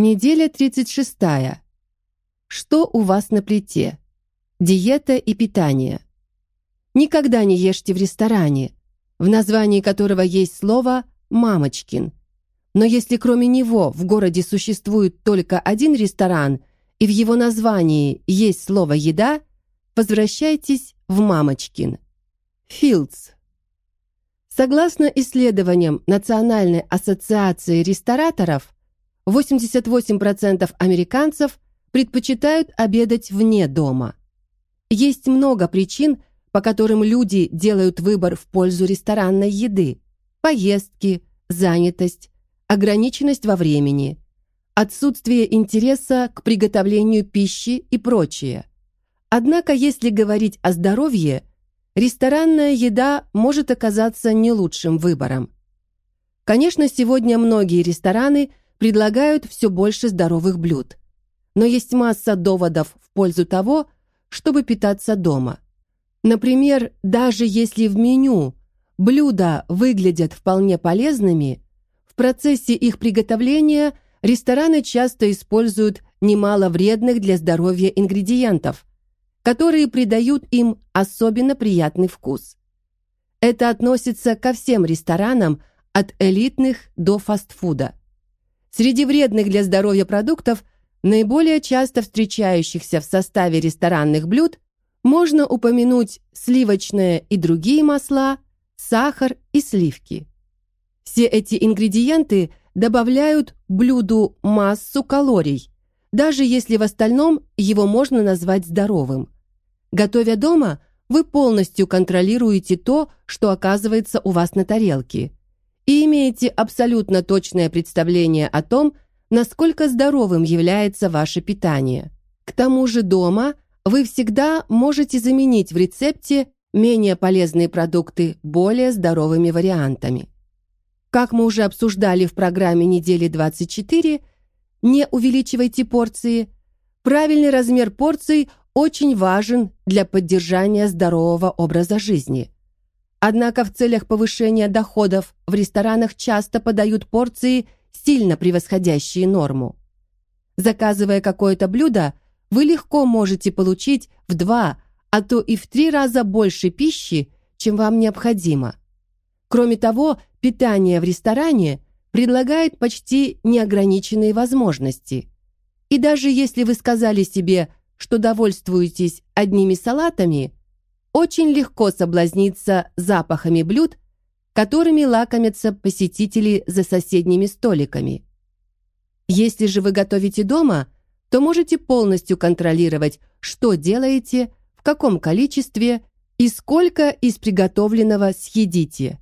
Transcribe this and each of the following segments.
Неделя 36. Что у вас на плите? Диета и питание. Никогда не ешьте в ресторане, в названии которого есть слово «мамочкин». Но если кроме него в городе существует только один ресторан и в его названии есть слово «еда», возвращайтесь в Мамочкин. Филдс. Согласно исследованиям Национальной ассоциации рестораторов, 88% американцев предпочитают обедать вне дома. Есть много причин, по которым люди делают выбор в пользу ресторанной еды. Поездки, занятость, ограниченность во времени, отсутствие интереса к приготовлению пищи и прочее. Однако, если говорить о здоровье, ресторанная еда может оказаться не лучшим выбором. Конечно, сегодня многие рестораны – предлагают все больше здоровых блюд. Но есть масса доводов в пользу того, чтобы питаться дома. Например, даже если в меню блюда выглядят вполне полезными, процессе их приготовления рестораны часто используют немало вредных для здоровья ингредиентов, которые придают им особенно приятный вкус. Это относится ко всем ресторанам от элитных до фастфуда. Среди вредных для здоровья продуктов, наиболее часто встречающихся в составе ресторанных блюд, можно упомянуть сливочное и другие масла, сахар и сливки. Все эти ингредиенты добавляют блюду массу калорий, даже если в остальном его можно назвать здоровым. Готовя дома, вы полностью контролируете то, что оказывается у вас на тарелке и имеете абсолютно точное представление о том, насколько здоровым является ваше питание. К тому же дома вы всегда можете заменить в рецепте менее полезные продукты более здоровыми вариантами. Как мы уже обсуждали в программе недели 24, не увеличивайте порции. Правильный размер порций очень важен для поддержания здорового образа жизни. Однако в целях повышения доходов в ресторанах часто подают порции, сильно превосходящие норму. Заказывая какое-то блюдо, вы легко можете получить в два, а то и в три раза больше пищи, чем вам необходимо. Кроме того, питание в ресторане предлагает почти неограниченные возможности. И даже если вы сказали себе, что довольствуетесь одними салатами – очень легко соблазниться запахами блюд, которыми лакомятся посетители за соседними столиками. Если же вы готовите дома, то можете полностью контролировать, что делаете, в каком количестве и сколько из приготовленного съедите.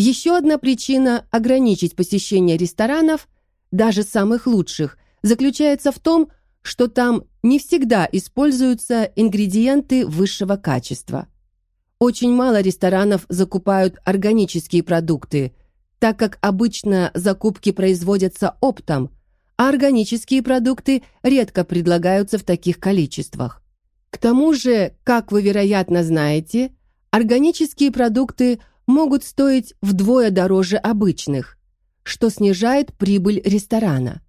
Еще одна причина ограничить посещение ресторанов, даже самых лучших, заключается в том, что там не всегда используются ингредиенты высшего качества. Очень мало ресторанов закупают органические продукты, так как обычно закупки производятся оптом, а органические продукты редко предлагаются в таких количествах. К тому же, как вы, вероятно, знаете, органические продукты могут стоить вдвое дороже обычных, что снижает прибыль ресторана.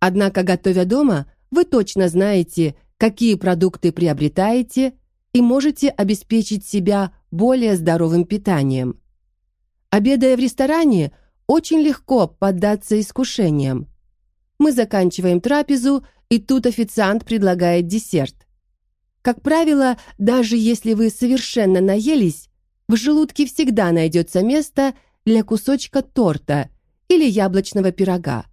Однако, готовя дома, вы точно знаете, какие продукты приобретаете и можете обеспечить себя более здоровым питанием. Обедая в ресторане, очень легко поддаться искушениям. Мы заканчиваем трапезу, и тут официант предлагает десерт. Как правило, даже если вы совершенно наелись, в желудке всегда найдется место для кусочка торта или яблочного пирога.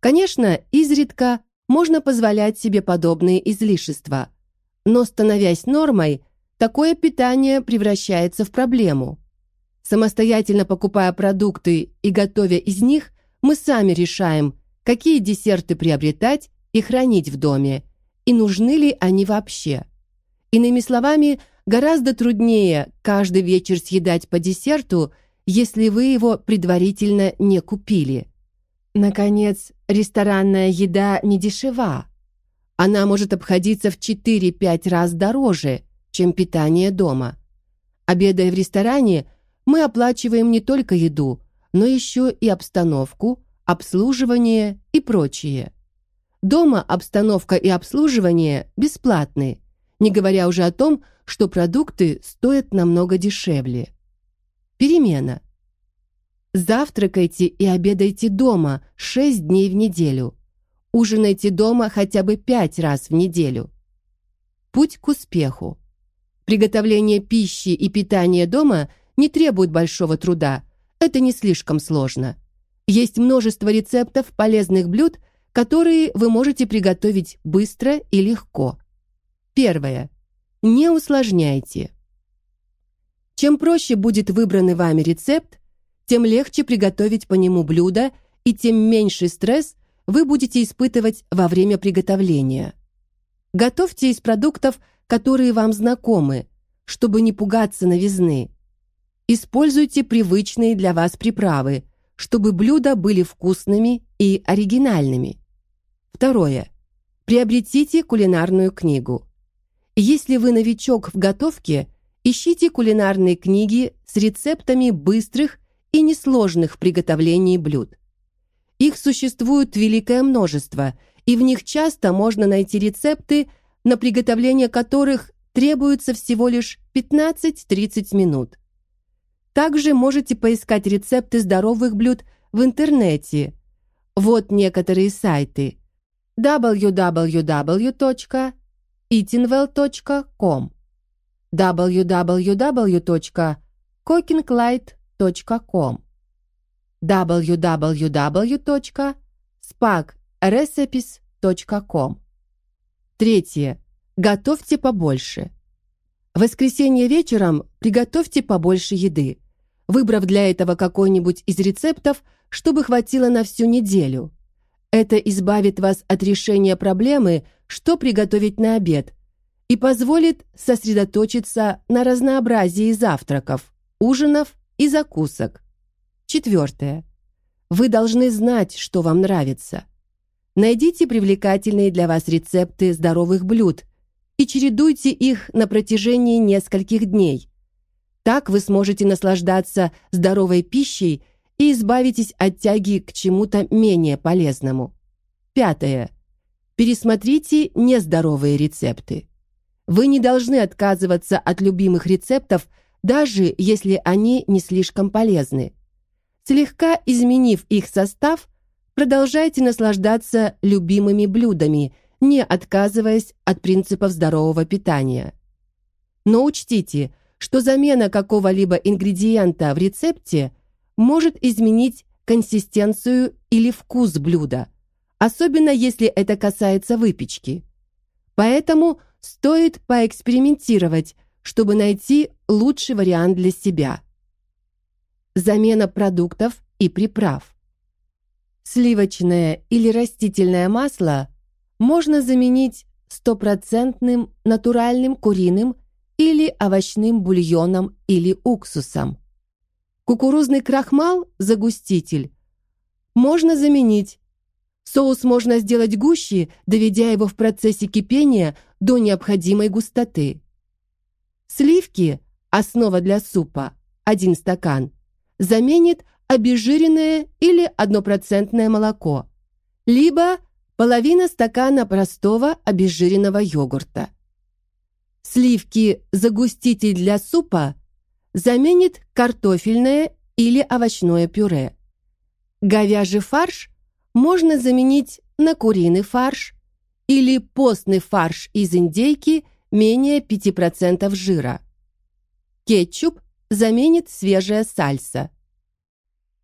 Конечно, изредка можно позволять себе подобные излишества. Но становясь нормой, такое питание превращается в проблему. Самостоятельно покупая продукты и готовя из них, мы сами решаем, какие десерты приобретать и хранить в доме, и нужны ли они вообще. Иными словами, гораздо труднее каждый вечер съедать по десерту, если вы его предварительно не купили. Наконец, ресторанная еда не дешева. Она может обходиться в 4-5 раз дороже, чем питание дома. Обедая в ресторане, мы оплачиваем не только еду, но еще и обстановку, обслуживание и прочее. Дома обстановка и обслуживание бесплатны, не говоря уже о том, что продукты стоят намного дешевле. Перемена. Завтракайте и обедайте дома 6 дней в неделю. Ужинайте дома хотя бы 5 раз в неделю. Путь к успеху. Приготовление пищи и питание дома не требует большого труда. Это не слишком сложно. Есть множество рецептов полезных блюд, которые вы можете приготовить быстро и легко. Первое. Не усложняйте. Чем проще будет выбранный вами рецепт, тем легче приготовить по нему блюдо и тем меньший стресс вы будете испытывать во время приготовления. Готовьте из продуктов, которые вам знакомы, чтобы не пугаться новизны. Используйте привычные для вас приправы, чтобы блюда были вкусными и оригинальными. Второе. Приобретите кулинарную книгу. Если вы новичок в готовке, ищите кулинарные книги с рецептами быстрых и несложных в приготовлении блюд. Их существует великое множество, и в них часто можно найти рецепты, на приготовление которых требуется всего лишь 15-30 минут. Также можете поискать рецепты здоровых блюд в интернете. Вот некоторые сайты: www.eatingwell.com www.cookinglight.com www.spagrecipes.com Третье. Готовьте побольше. В воскресенье вечером приготовьте побольше еды, выбрав для этого какой-нибудь из рецептов, чтобы хватило на всю неделю. Это избавит вас от решения проблемы, что приготовить на обед, и позволит сосредоточиться на разнообразии завтраков, ужинов и закусок. Четвертое. Вы должны знать, что вам нравится. Найдите привлекательные для вас рецепты здоровых блюд и чередуйте их на протяжении нескольких дней. Так вы сможете наслаждаться здоровой пищей и избавитесь от тяги к чему-то менее полезному. Пятое. Пересмотрите нездоровые рецепты. Вы не должны отказываться от любимых рецептов даже если они не слишком полезны. Слегка изменив их состав, продолжайте наслаждаться любимыми блюдами, не отказываясь от принципов здорового питания. Но учтите, что замена какого-либо ингредиента в рецепте может изменить консистенцию или вкус блюда, особенно если это касается выпечки. Поэтому стоит поэкспериментировать, чтобы найти лучший вариант для себя. Замена продуктов и приправ. Сливочное или растительное масло можно заменить стопроцентным натуральным куриным или овощным бульоном или уксусом. Кукурузный крахмал, загуститель, можно заменить. Соус можно сделать гуще, доведя его в процессе кипения до необходимой густоты. Сливки, основа для супа, 1 стакан, заменит обезжиренное или однопроцентное молоко, либо половина стакана простого обезжиренного йогурта. Сливки загуститель для супа заменит картофельное или овощное пюре. Говяжий фарш можно заменить на куриный фарш или постный фарш из индейки – менее 5% жира. Кетчуп заменит свежая сальса.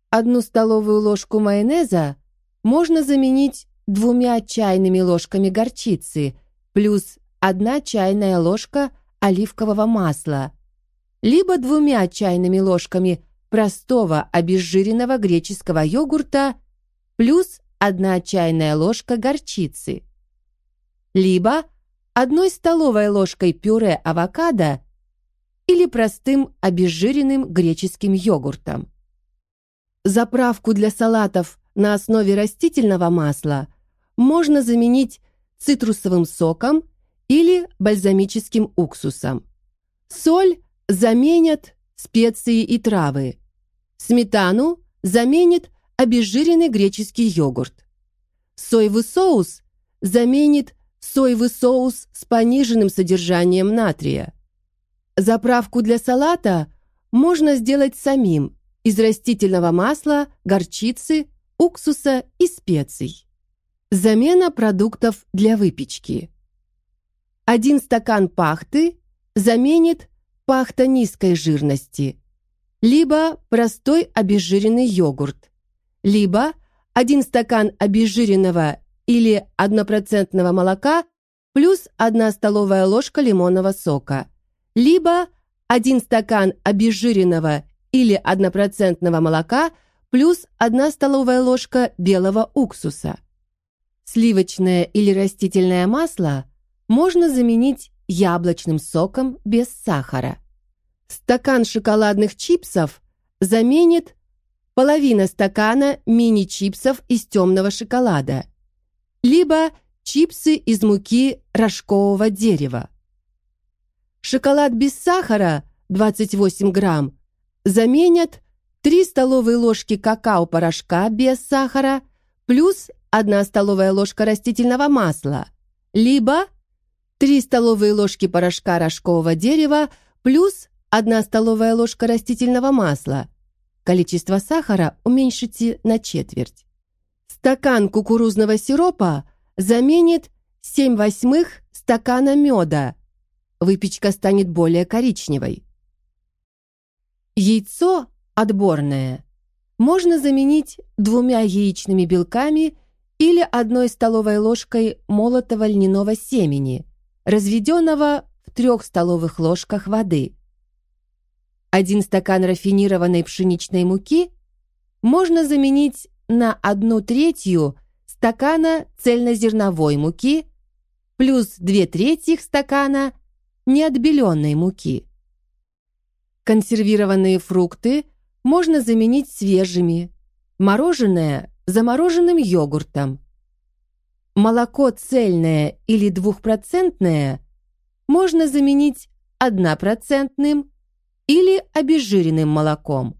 Одну столовую ложку майонеза можно заменить двумя чайными ложками горчицы плюс одна чайная ложка оливкового масла, либо двумя чайными ложками простого обезжиренного греческого йогурта плюс одна чайная ложка горчицы, либо одной столовой ложкой пюре авокадо или простым обезжиренным греческим йогуртом. Заправку для салатов на основе растительного масла можно заменить цитрусовым соком или бальзамическим уксусом. Соль заменят специи и травы. Сметану заменит обезжиренный греческий йогурт. Соевый соус заменит соевый соус с пониженным содержанием натрия. Заправку для салата можно сделать самим из растительного масла, горчицы, уксуса и специй. Замена продуктов для выпечки. Один стакан пахты заменит пахта низкой жирности, либо простой обезжиренный йогурт, либо один стакан обезжиренного или однопроцентного молока плюс одна столовая ложка лимонного сока, либо один стакан обезжиренного или однопроцентного молока плюс одна столовая ложка белого уксуса. Сливочное или растительное масло можно заменить яблочным соком без сахара. Стакан шоколадных чипсов заменит половина стакана мини-чипсов из темного шоколада – либо чипсы из муки рожкового дерева. Шоколад без сахара 28 грамм заменят 3 столовые ложки какао-порошка без сахара плюс 1 столовая ложка растительного масла, либо 3 столовые ложки порошка рожкового дерева плюс 1 столовая ложка растительного масла. Количество сахара уменьшите на четверть. Стакан кукурузного сиропа заменит 7 восьмых стакана меда. Выпечка станет более коричневой. Яйцо отборное можно заменить двумя яичными белками или одной столовой ложкой молотого льняного семени, разведенного в трех столовых ложках воды. Один стакан рафинированной пшеничной муки можно заменить на одну третью стакана цельнозерновой муки плюс две трети стакана неотбеленной муки. Консервированные фрукты можно заменить свежими, мороженое – замороженным йогуртом. Молоко цельное или двухпроцентное можно заменить однопроцентным или обезжиренным молоком.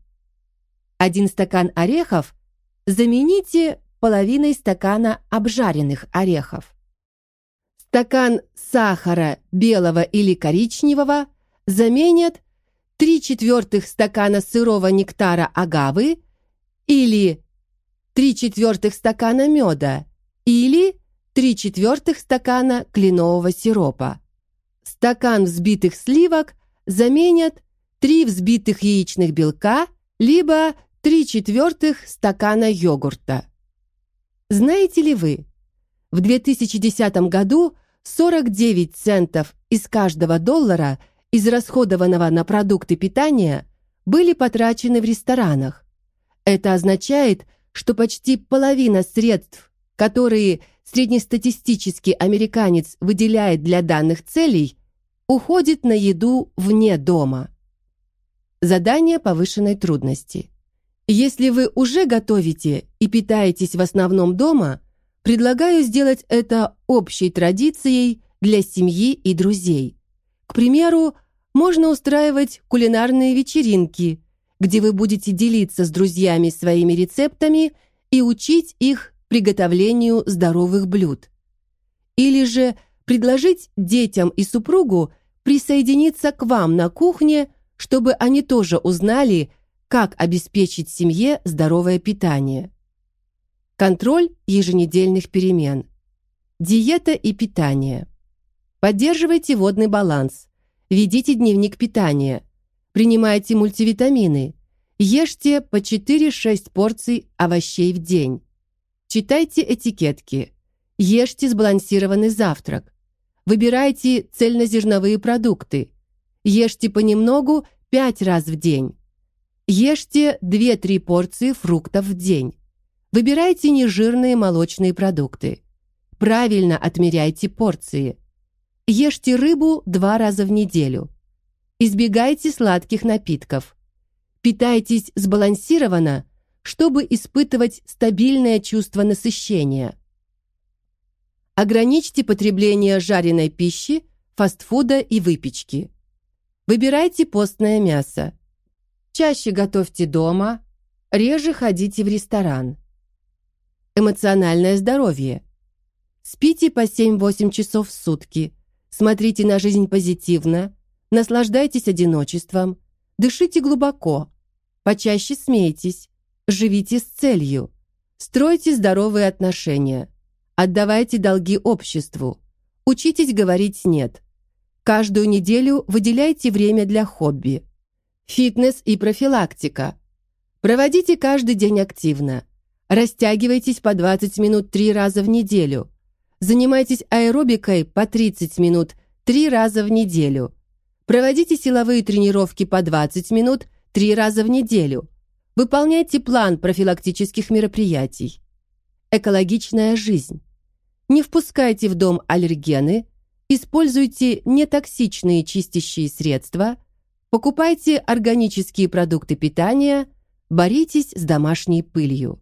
Один стакан орехов замените половиной стакана обжаренных орехов. Стакан сахара белого или коричневого заменят 3 четвертых стакана сырого нектара агавы или 3 четвертых стакана меда или 3 четвертых стакана кленового сиропа. Стакан взбитых сливок заменят 3 взбитых яичных белка либо три четвертых стакана йогурта. Знаете ли вы, в 2010 году 49 центов из каждого доллара, израсходованного на продукты питания, были потрачены в ресторанах. Это означает, что почти половина средств, которые среднестатистический американец выделяет для данных целей, уходит на еду вне дома. Задание повышенной трудности. Если вы уже готовите и питаетесь в основном дома, предлагаю сделать это общей традицией для семьи и друзей. К примеру, можно устраивать кулинарные вечеринки, где вы будете делиться с друзьями своими рецептами и учить их приготовлению здоровых блюд. Или же предложить детям и супругу присоединиться к вам на кухне, чтобы они тоже узнали, как обеспечить семье здоровое питание? Контроль еженедельных перемен. Диета и питание. Поддерживайте водный баланс. Ведите дневник питания. Принимайте мультивитамины. Ешьте по 4-6 порций овощей в день. Читайте этикетки. Ешьте сбалансированный завтрак. Выбирайте цельнозерновые продукты. Ешьте понемногу 5 раз в день. Ешьте 2-3 порции фруктов в день. Выбирайте нежирные молочные продукты. Правильно отмеряйте порции. Ешьте рыбу два раза в неделю. Избегайте сладких напитков. Питайтесь сбалансированно, чтобы испытывать стабильное чувство насыщения. Ограничьте потребление жареной пищи, фастфуда и выпечки. Выбирайте постное мясо. Чаще готовьте дома, реже ходите в ресторан. Эмоциональное здоровье. Спите по 7-8 часов в сутки. Смотрите на жизнь позитивно, наслаждайтесь одиночеством, дышите глубоко, почаще смейтесь, живите с целью, стройте здоровые отношения, отдавайте долги обществу, учитесь говорить «нет». Каждую неделю выделяйте время для хобби. Фитнес и профилактика. Проводите каждый день активно. Растягивайтесь по 20 минут три раза в неделю. Занимайтесь аэробикой по 30 минут три раза в неделю. Проводите силовые тренировки по 20 минут три раза в неделю. Выполняйте план профилактических мероприятий. Экологичная жизнь. Не впускайте в дом аллергены, используйте нетоксичные чистящие средства, покупайте органические продукты питания, боритесь с домашней пылью.